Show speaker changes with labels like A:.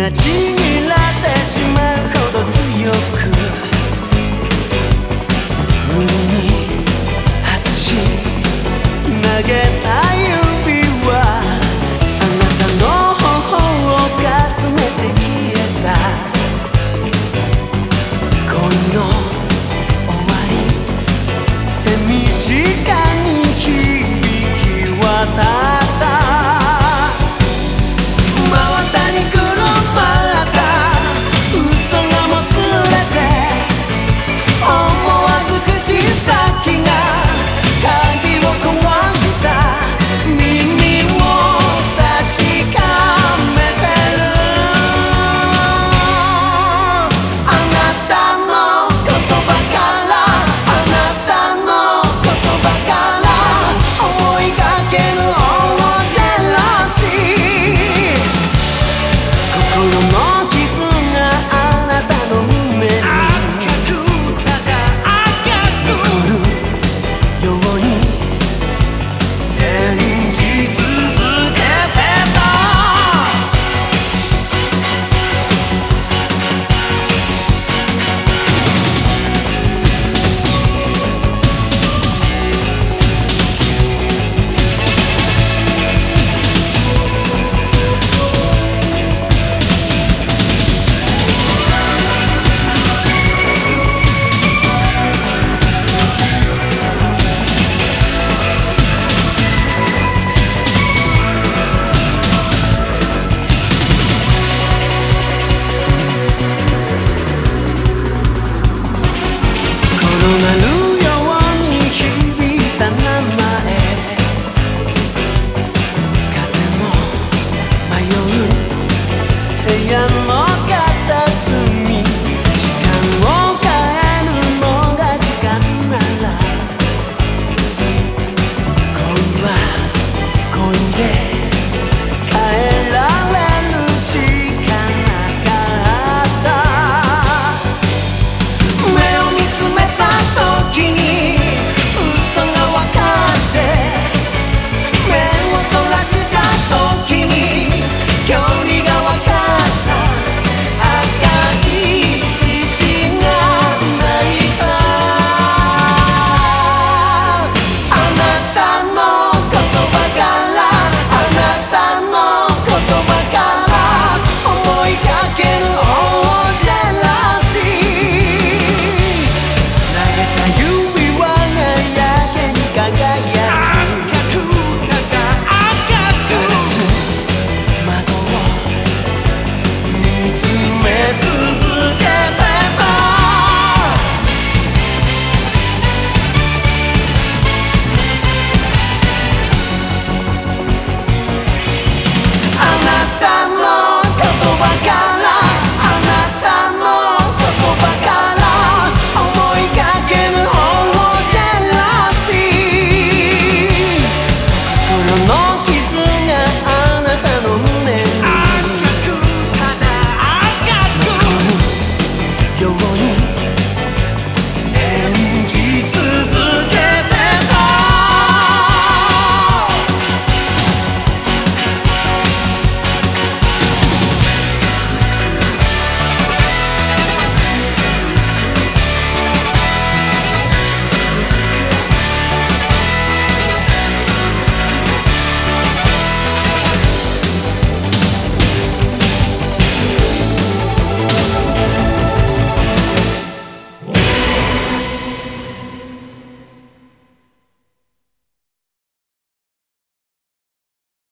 A: がちぎら